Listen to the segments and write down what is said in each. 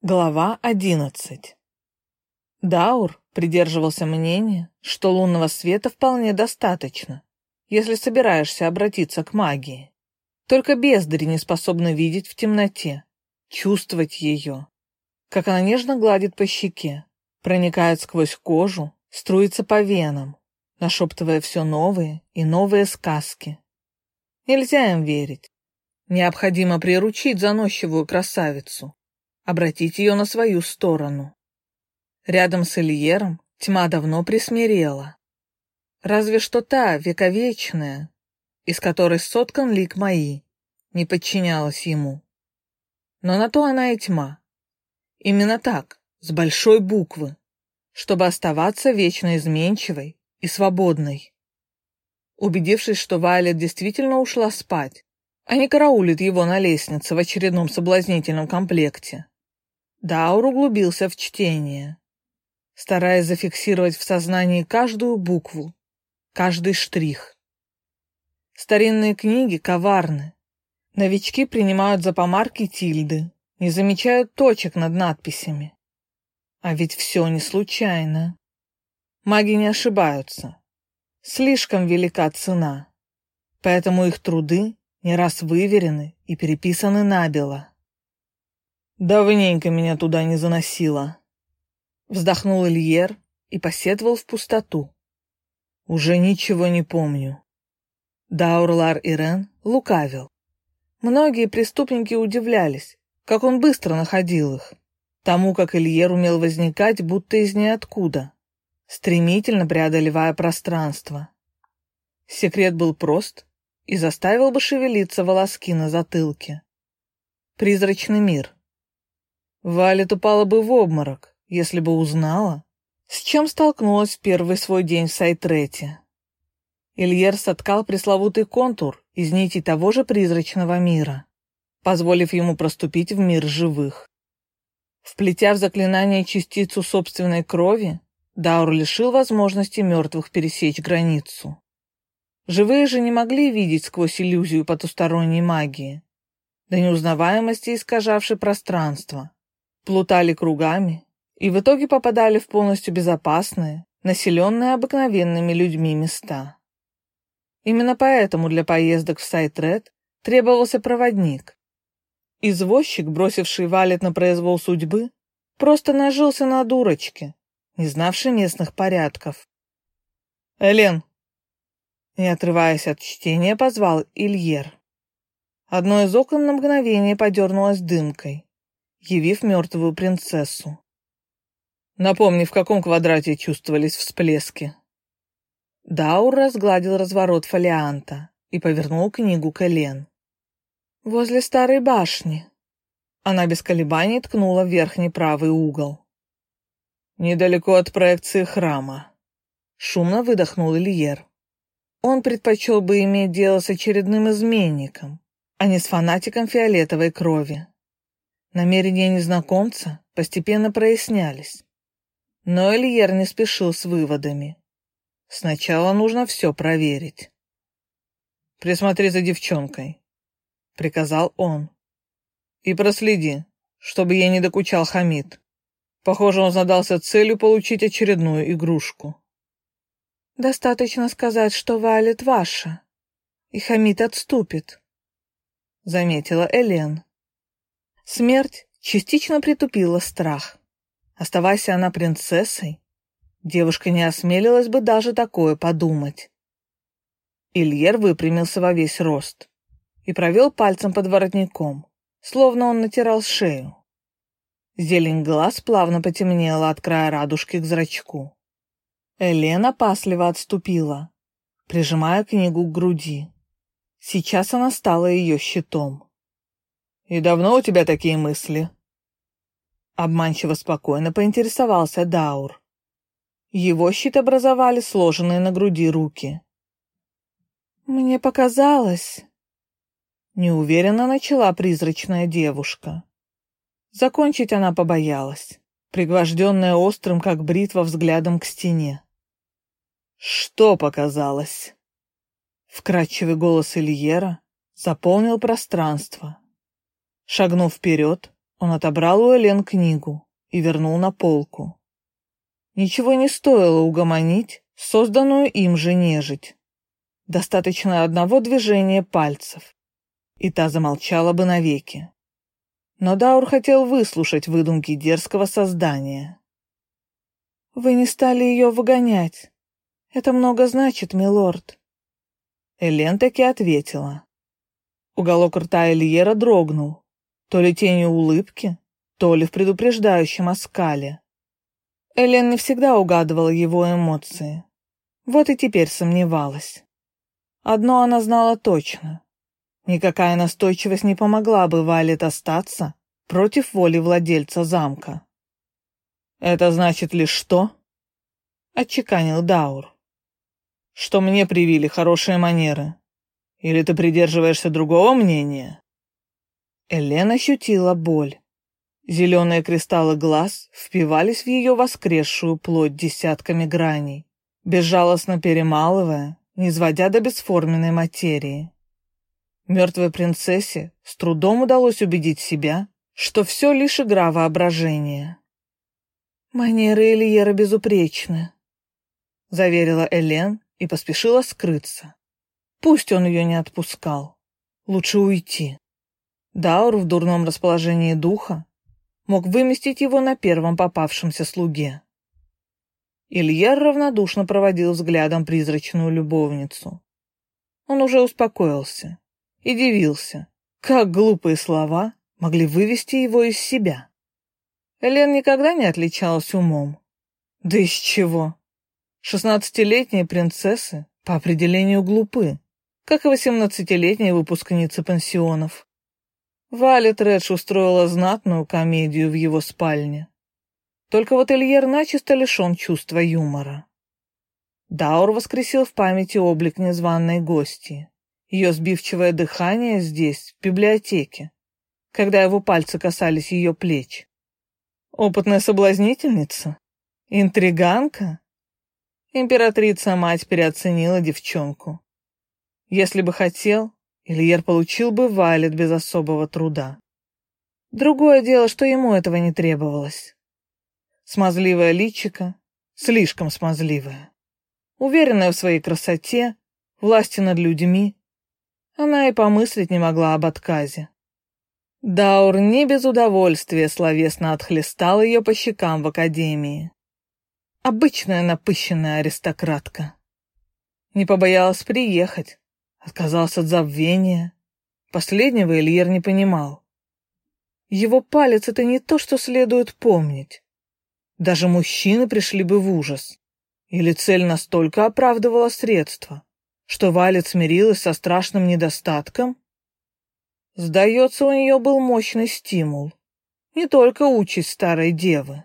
Глава 11. Даур придерживался мнения, что лунного света вполне достаточно, если собираешься обратиться к магии. Только бездари не способны видеть в темноте, чувствовать ее, как она нежно гладит по щеке, проникает сквозь кожу, струится по венам, нашептывая все новые и новые сказки. Нельзя им верить. Необходимо приручить заносчивую красавицу, обратить ее на свою сторону. Рядом с Ильером тьма давно присмирела. Разве что та, вековечная, из которой соткан лик мои, не подчинялась ему. Но на то она и тьма. Именно так, с большой буквы, чтобы оставаться вечно изменчивой и свободной. Убедившись, что Вайлет действительно ушла спать, а не караулит его на лестнице в очередном соблазнительном комплекте, Даур углубился в чтение, стараясь зафиксировать в сознании каждую букву, каждый штрих. Старинные книги коварны. Новички принимают за помарки тильды, не замечают точек над надписями. А ведь все не случайно. Маги не ошибаются. Слишком велика цена, поэтому их труды не раз выверены и переписаны набело. Давненько меня туда не заносило. Вздохнул Ильер и посетовал в пустоту. Уже ничего не помню. Даурлар Ирен лукавил. Многие преступники удивлялись, как он быстро находил их. Тому, как Ильер умел возникать, будто из ниоткуда, стремительно преодолевая пространство. Секрет был прост и заставил бы шевелиться волоски на затылке. Призрачный мир — Валет упала бы в обморок, если бы узнала, с чем столкнулась в первый свой день в Сайтрете. Ильер соткал пресловутый контур из нитей того же призрачного мира, позволив ему проступить в мир живых. Вплетя в заклинание частицу собственной крови, Даур лишил возможности мертвых пересечь границу. Живые же не могли видеть сквозь иллюзию потусторонней магии, до неузнаваемости искажавшей пространство плутали кругами и в итоге попадали в полностью безопасные, населенные обыкновенными людьми места. Именно поэтому для поездок в Сайтред требовался проводник. Извозчик, бросивший валет на произвол судьбы, просто нажился на дурочке, не знавший местных порядков. «Элен!» Не отрываясь от чтения, позвал Ильер. Одно из окон на мгновение подернулось дымкой явив мертвую принцессу. Напомни, в каком квадрате чувствовались всплески. Даур разгладил разворот фолианта и повернул книгу к Элен. «Возле старой башни». Она без колебаний ткнула в верхний правый угол. «Недалеко от проекции храма», — шумно выдохнул Ильер. Он предпочел бы иметь дело с очередным изменником, а не с фанатиком фиолетовой крови. Намерения незнакомца постепенно прояснялись. Но Эльер не спешил с выводами. Сначала нужно все проверить. «Присмотри за девчонкой», — приказал он. «И проследи, чтобы ей не докучал Хамид. Похоже, он задался целью получить очередную игрушку». «Достаточно сказать, что Валет ваша, и Хамид отступит», — заметила Элен. Смерть частично притупила страх. Оставайся она принцессой, девушка не осмелилась бы даже такое подумать. Ильер выпрямился во весь рост и провел пальцем под воротником, словно он натирал шею. Зелень глаз плавно потемнела от края радужки к зрачку. Элена пасливо отступила, прижимая книгу к груди. Сейчас она стала ее щитом. «И давно у тебя такие мысли?» Обманчиво спокойно поинтересовался Даур. Его щит образовали сложенные на груди руки. «Мне показалось...» Неуверенно начала призрачная девушка. Закончить она побоялась, пригвожденная острым, как бритва, взглядом к стене. «Что показалось?» Вкрадчивый голос Ильера заполнил пространство, Шагнув вперед, Он отобрал у Элен книгу и вернул на полку. Ничего не стоило угомонить созданную им же нежить. Достаточно одного движения пальцев, и та замолчала бы навеки. Но Даур хотел выслушать выдумки дерзкого создания. «Вы не стали ее выгонять. Это много значит, милорд». Элен таки ответила. Уголок рта Эльера дрогнул, то ли тенью улыбки, то ли в предупреждающем оскале. Элен не всегда угадывала его эмоции. Вот и теперь сомневалась. Одно она знала точно. Никакая настойчивость не помогла бы Валет остаться против воли владельца замка. «Это значит лишь что?» — отчеканил Даур. «Что мне привили хорошие манеры. Или ты придерживаешься другого мнения?» Элена ощутила боль. Зеленые кристаллы глаз впивались в ее воскресшую плоть десятками граней, безжалостно перемалывая, не сводя до бесформенной материи. Мертвой принцессе с трудом удалось убедить себя, что все лишь игра воображения. «Манеры Элиера безупречны», — заверила Элен и поспешила скрыться. Пусть он ее не отпускал. Лучше уйти. Даур в дурном расположении духа мог выместить его на первом попавшемся слуге. Ильяр равнодушно проводил взглядом призрачную любовницу. Он уже успокоился и дивился, как глупые слова могли вывести его из себя. Элен никогда не отличалась умом. Да из чего? Шестнадцатилетние принцессы по определению глупы, как и восемнадцатилетние выпускницы пансионов. Валя Тредж устроила знатную комедию в его спальне. Только вот Эльер начисто лишен чувства юмора. Даур воскресил в памяти облик незваной гости. Ее сбивчивое дыхание здесь, в библиотеке, когда его пальцы касались ее плеч. Опытная соблазнительница? Интриганка? Императрица-мать переоценила девчонку. Если бы хотел, Ильер получил бы валет без особого труда. Другое дело, что ему этого не требовалось. Смазливая личика, слишком смазливая. Уверенная в своей красоте, власти над людьми, она и помыслить не могла об отказе. Даур не без удовольствия словесно отхлестал ее по щекам в академии. Обычная напыщенная аристократка. Не побоялась приехать, Отказался от забвения. Последнего Ильер не понимал. Его палец — это не то, что следует помнить. Даже мужчины пришли бы в ужас. Или цель настолько оправдывала средства, что Валет смирилась со страшным недостатком? Сдается, у нее был мощный стимул. Не только участь старой девы.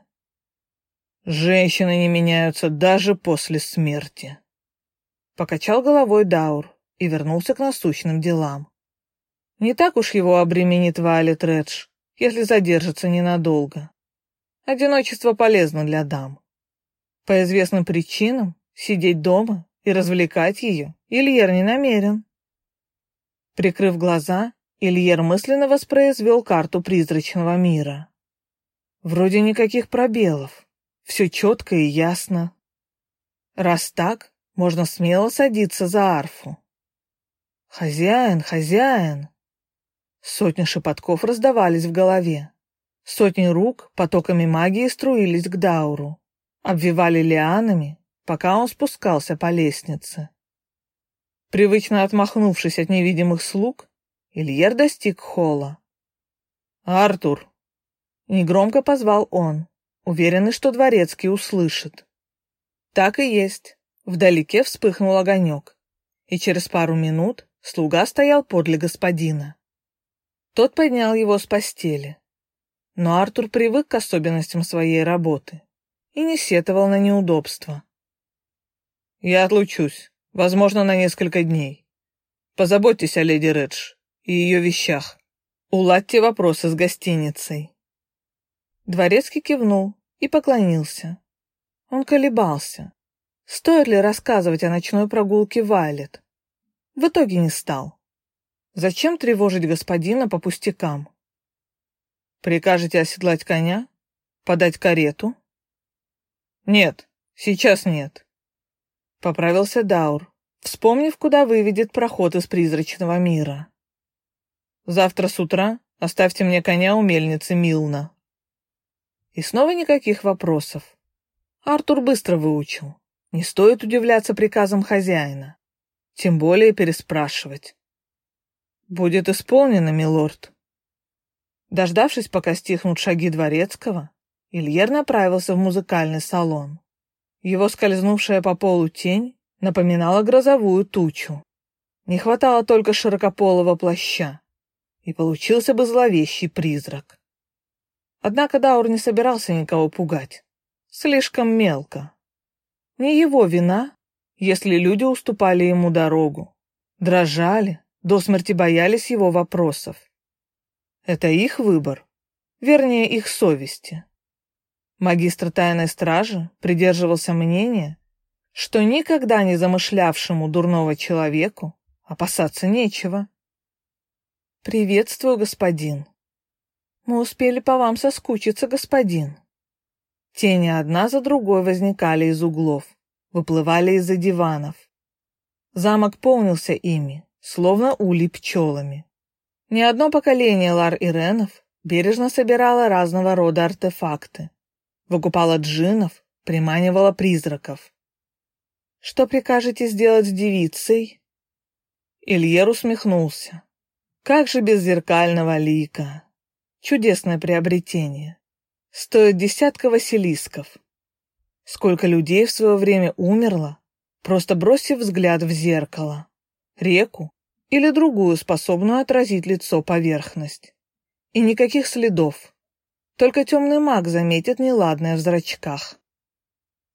Женщины не меняются даже после смерти. Покачал головой Даур и вернулся к насущным делам. Не так уж его обременит Вайлет Редж, если задержится ненадолго. Одиночество полезно для дам. По известным причинам сидеть дома и развлекать ее Ильер не намерен. Прикрыв глаза, Ильер мысленно воспроизвел карту призрачного мира. Вроде никаких пробелов, все четко и ясно. Раз так, можно смело садиться за арфу. «Хозяин, хозяин!» Сотни шепотков раздавались в голове. Сотни рук потоками магии струились к Дауру, обвивали лианами, пока он спускался по лестнице. Привычно отмахнувшись от невидимых слуг, Ильер достиг холла. «Артур!» Негромко позвал он, уверенный, что дворецкий услышит. Так и есть. Вдалеке вспыхнул огонек, и через пару минут Слуга стоял подле господина. Тот поднял его с постели. Но Артур привык к особенностям своей работы и не сетовал на неудобства. «Я отлучусь, возможно, на несколько дней. Позаботьтесь о леди Редж и ее вещах. Уладьте вопросы с гостиницей». Дворецкий кивнул и поклонился. Он колебался. Стоит ли рассказывать о ночной прогулке Вайлет? В итоге не стал. Зачем тревожить господина по пустякам? Прикажете оседлать коня? Подать карету? Нет, сейчас нет. Поправился Даур, вспомнив, куда выведет проход из призрачного мира. Завтра с утра оставьте мне коня у мельницы Милна. И снова никаких вопросов. Артур быстро выучил. Не стоит удивляться приказам хозяина. Тем более переспрашивать. «Будет исполнено, милорд». Дождавшись, пока стихнут шаги дворецкого, Ильер направился в музыкальный салон. Его скользнувшая по полу тень напоминала грозовую тучу. Не хватало только широкополого плаща, и получился бы зловещий призрак. Однако Даур не собирался никого пугать. Слишком мелко. Не его вина, если люди уступали ему дорогу, дрожали, до смерти боялись его вопросов. Это их выбор, вернее, их совести. Магистр тайной стражи придерживался мнения, что никогда не замышлявшему дурного человеку опасаться нечего. «Приветствую, господин. Мы успели по вам соскучиться, господин». Тени одна за другой возникали из углов, выплывали из-за диванов. Замок полнился ими, словно улей пчелами. Не одно поколение Лар-Иренов бережно собирало разного рода артефакты, выкупала джинов, приманивала призраков. «Что прикажете сделать с девицей?» Ильер усмехнулся. Как же без зеркального лика? Чудесное приобретение. Стоит десятка василисков. Сколько людей в свое время умерло, просто бросив взгляд в зеркало, реку или другую, способную отразить лицо поверхность. И никаких следов. Только темный маг заметит неладное в зрачках.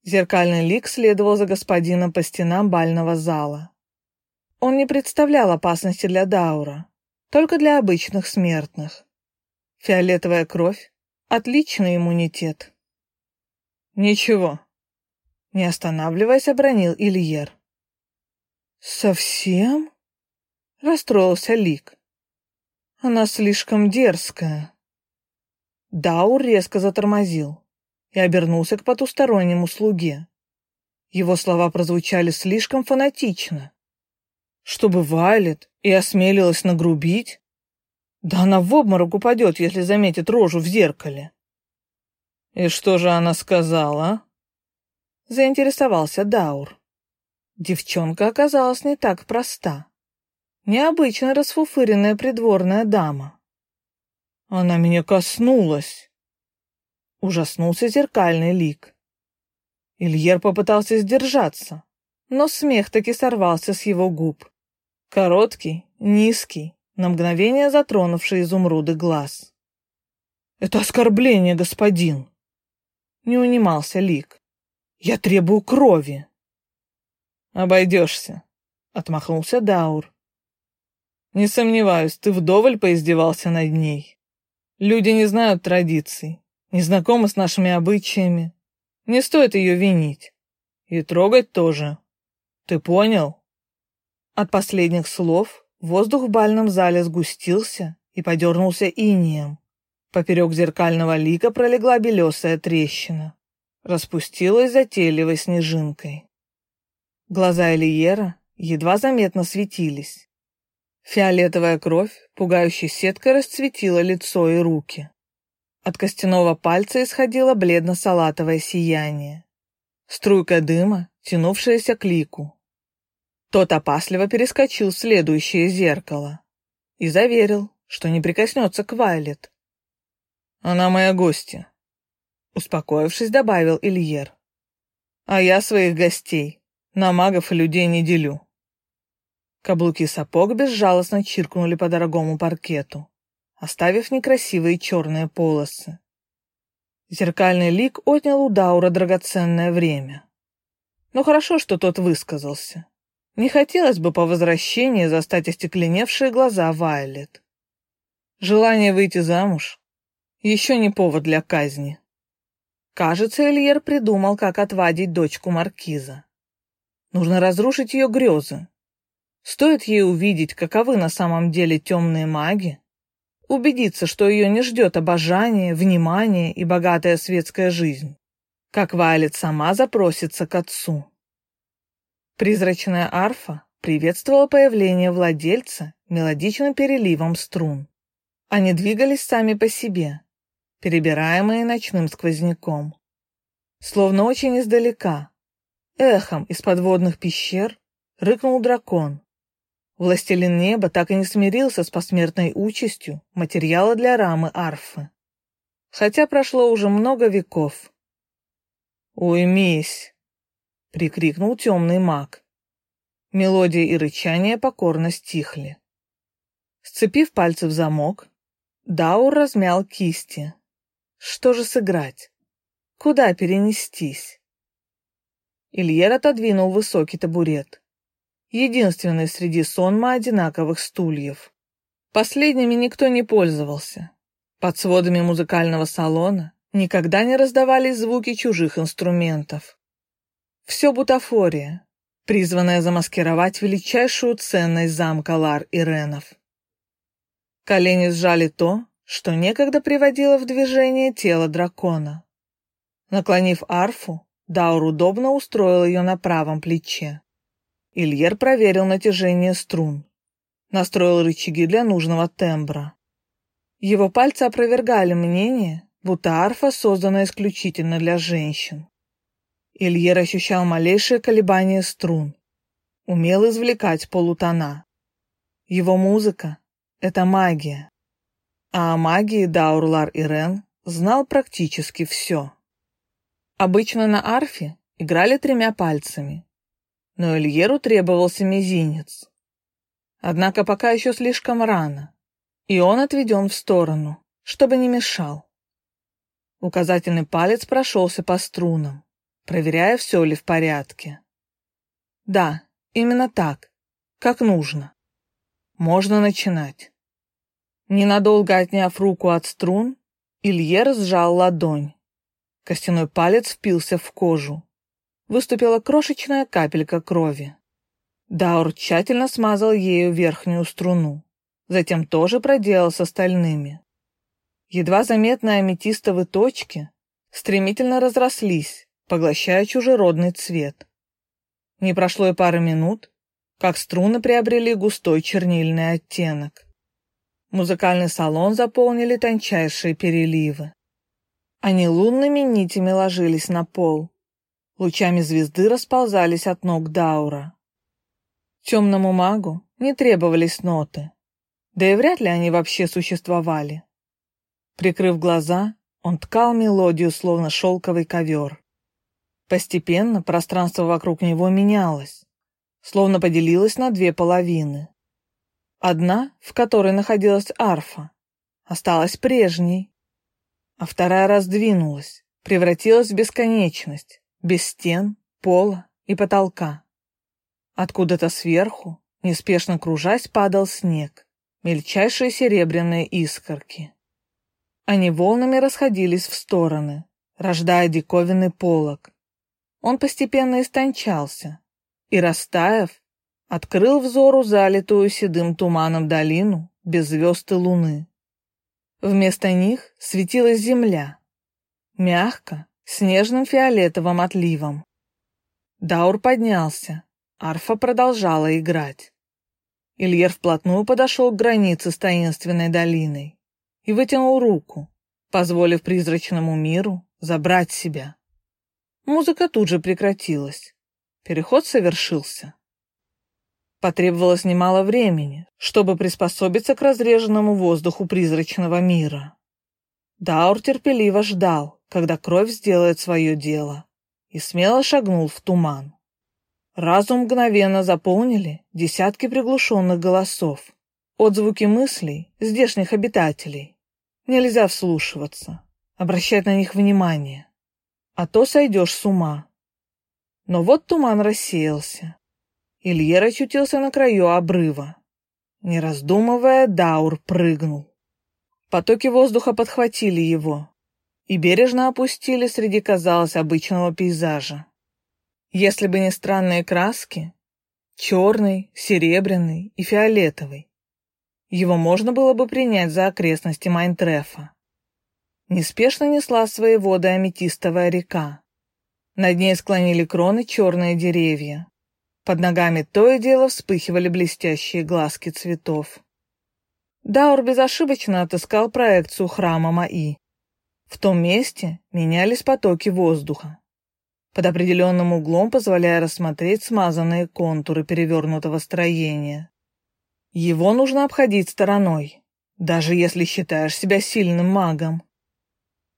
Зеркальный лик следовал за господином по стенам бального зала. Он не представлял опасности для Даура, только для обычных смертных. Фиолетовая кровь — отличный иммунитет. Ничего. Не останавливаясь, обронил Ильер. Совсем? Расстроился Лик. Она слишком дерзкая. Даур резко затормозил и обернулся к потустороннему слуге. Его слова прозвучали слишком фанатично. Чтобы Вайлет и осмелилась нагрубить? Да она в обморок упадет, если заметит рожу в зеркале. И что же она сказала? Заинтересовался Даур. Девчонка оказалась не так проста. Необычно расфуфыренная придворная дама. Она меня коснулась. Ужаснулся зеркальный лик. Ильер попытался сдержаться, но смех таки сорвался с его губ. Короткий, низкий, на мгновение затронувший изумруды глаз. «Это оскорбление, господин!» Не унимался Лик. «Я требую крови!» «Обойдешься», — отмахнулся Даур. «Не сомневаюсь, ты вдоволь поиздевался над ней. Люди не знают традиций, не знакомы с нашими обычаями. Не стоит ее винить. И трогать тоже. Ты понял?» От последних слов воздух в бальном зале сгустился и подернулся инием. Поперек зеркального лика пролегла белесая трещина. Распустилась затейливой снежинкой. Глаза Элиера едва заметно светились. Фиолетовая кровь, пугающей сеткой, расцветила лицо и руки. От костяного пальца исходило бледно-салатовое сияние. Струйка дыма, тянувшаяся к лику, тот опасливо перескочил в следующее зеркало и заверил, что не прикоснется к Вайлет. «Она моя гостья», — успокоившись, добавил Ильер. «А я своих гостей на магов и людей не делю». Каблуки сапог безжалостно чиркнули по дорогому паркету, оставив некрасивые черные полосы. Зеркальный лик отнял у Даура драгоценное время. Но хорошо, что тот высказался. Не хотелось бы по возвращении застать остекленевшие глаза Вайлет. Желание выйти замуж — еще не повод для казни. Кажется, Эльер придумал, как отвадить дочку маркиза. Нужно разрушить ее грезы. Стоит ей увидеть, каковы на самом деле темные маги, убедиться, что ее не ждет обожание, внимание и богатая светская жизнь, как Вайлет сама запросится к отцу. Призрачная арфа приветствовала появление владельца мелодичным переливом струн. Они двигались сами по себе, перебираемые ночным сквозняком. Словно очень издалека, эхом из подводных пещер, рыкнул дракон. Властелин неба так и не смирился с посмертной участью материала для рамы арфы. Хотя прошло уже много веков. «Уймись!» — прикрикнул темный маг. Мелодия и рычание покорно стихли. Сцепив пальцы в замок, Даур размял кисти. Что же сыграть? Куда перенестись? Ильер отодвинул высокий табурет. Единственный среди сонма одинаковых стульев. Последними никто не пользовался. Под сводами музыкального салона никогда не раздавались звуки чужих инструментов. Все бутафория, призванная замаскировать величайшую ценность замка Лар и Ренов. Колени сжали то, что некогда приводило в движение тело дракона. Наклонив арфу, Даур удобно устроил ее на правом плече. Ильер проверил натяжение струн, настроил рычаги для нужного тембра. Его пальцы опровергали мнение, будто арфа создана исключительно для женщин. Ильер ощущал малейшее колебание струн, умел извлекать полутона. Его музыка — это магия. А о магии Даурлар Ирен знал практически все. Обычно на арфе играли тремя пальцами, но Ильеру требовался мизинец. Однако пока еще слишком рано, и он отведен в сторону, чтобы не мешал. Указательный палец прошелся по струнам проверяя, все ли в порядке. Да, именно так, как нужно. Можно начинать. Ненадолго отняв руку от струн, Ильер сжал ладонь. Костяной палец впился в кожу. Выступила крошечная капелька крови. Даур тщательно смазал ею верхнюю струну. Затем тоже проделал с остальными. Едва заметные аметистовые точки стремительно разрослись, поглощая чужеродный цвет. Не прошло и пары минут, как струны приобрели густой чернильный оттенок. Музыкальный салон заполнили тончайшие переливы. Они лунными нитями ложились на пол. Лучами звезды расползались от ног Даура. Темному магу не требовались ноты, да и вряд ли они вообще существовали. Прикрыв глаза, он ткал мелодию, словно шелковый ковер. Постепенно пространство вокруг него менялось, словно поделилось на две половины. Одна, в которой находилась арфа, осталась прежней, а вторая раздвинулась, превратилась в бесконечность, без стен, пола и потолка. Откуда-то сверху, неспешно кружась, падал снег, мельчайшие серебряные искорки. Они волнами расходились в стороны, рождая диковинный полог, он постепенно истончался и, растаяв, открыл взору залитую седым туманом долину без звезд и луны. Вместо них светилась земля, мягко, с нежным фиолетовым отливом. Даур поднялся, арфа продолжала играть. Ильер вплотную подошел к границе с таинственной долиной и вытянул руку, позволив призрачному миру забрать себя. Музыка тут же прекратилась. Переход совершился. Потребовалось немало времени, чтобы приспособиться к разреженному воздуху призрачного мира. Даур терпеливо ждал, когда кровь сделает свое дело, и смело шагнул в туман. Разум мгновенно заполнили десятки приглушенных голосов, отзвуки мыслей здешних обитателей. Нельзя вслушиваться, обращать на них внимание а то сойдешь с ума. Но вот туман рассеялся. Ильер очутился на краю обрыва. Не раздумывая, Даур прыгнул. Потоки воздуха подхватили его и бережно опустили среди, казалось, обычного пейзажа. Если бы не странные краски, черный, серебряный и фиолетовый, его можно было бы принять за окрестности Майнтрефа. Неспешно несла свои воды аметистовая река. Над ней склонили кроны черные деревья. Под ногами то и дело вспыхивали блестящие глазки цветов. Даур безошибочно отыскал проекцию храма Маи. В том месте менялись потоки воздуха. Под определенным углом позволяя рассмотреть смазанные контуры перевернутого строения. Его нужно обходить стороной, даже если считаешь себя сильным магом.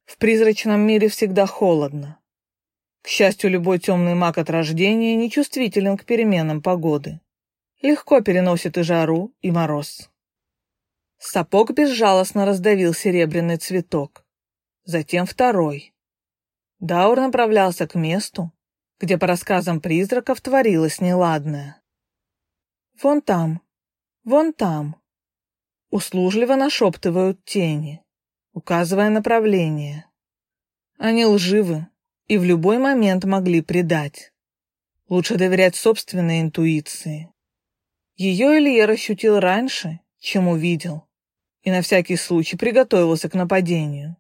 В призрачном мире всегда холодно. К счастью, любой темный маг от рождения нечувствителен к переменам погоды. Легко переносит и жару, и мороз. Сапог безжалостно раздавил серебряный цветок. Затем второй. Даур направлялся к месту, где по рассказам призраков творилось неладное. «Вон там, Вон там. Услужливо нашептывают тени, указывая направление. Они лживы и в любой момент могли предать. Лучше доверять собственной интуиции. Ее Ильер ощутил раньше, чем увидел, и на всякий случай приготовился к нападению.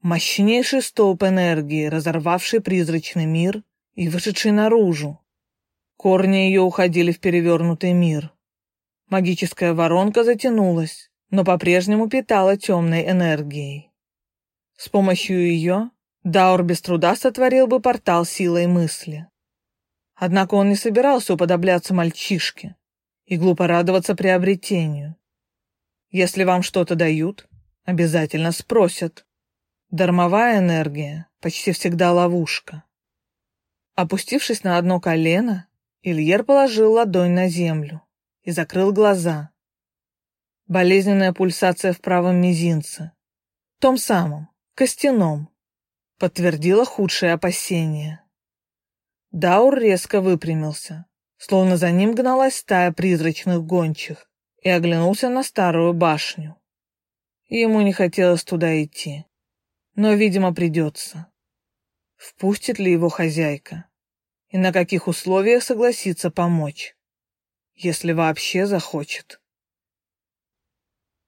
Мощнейший столб энергии, разорвавший призрачный мир и вышедший наружу. Корни ее уходили в перевернутый мир. Магическая воронка затянулась, но по-прежнему питала темной энергией. С помощью ее Даур без труда сотворил бы портал силой мысли. Однако он не собирался уподобляться мальчишке и глупо радоваться приобретению. Если вам что-то дают, обязательно спросят. Дармовая энергия почти всегда ловушка. Опустившись на одно колено, Ильер положил ладонь на землю и закрыл глаза. Болезненная пульсация в правом мизинце, том самом, костяном, подтвердила худшие опасения. Даур резко выпрямился, словно за ним гналась стая призрачных гончих, и оглянулся на старую башню. Ему не хотелось туда идти, но, видимо, придется. Впустит ли его хозяйка? И на каких условиях согласится помочь? если вообще захочет.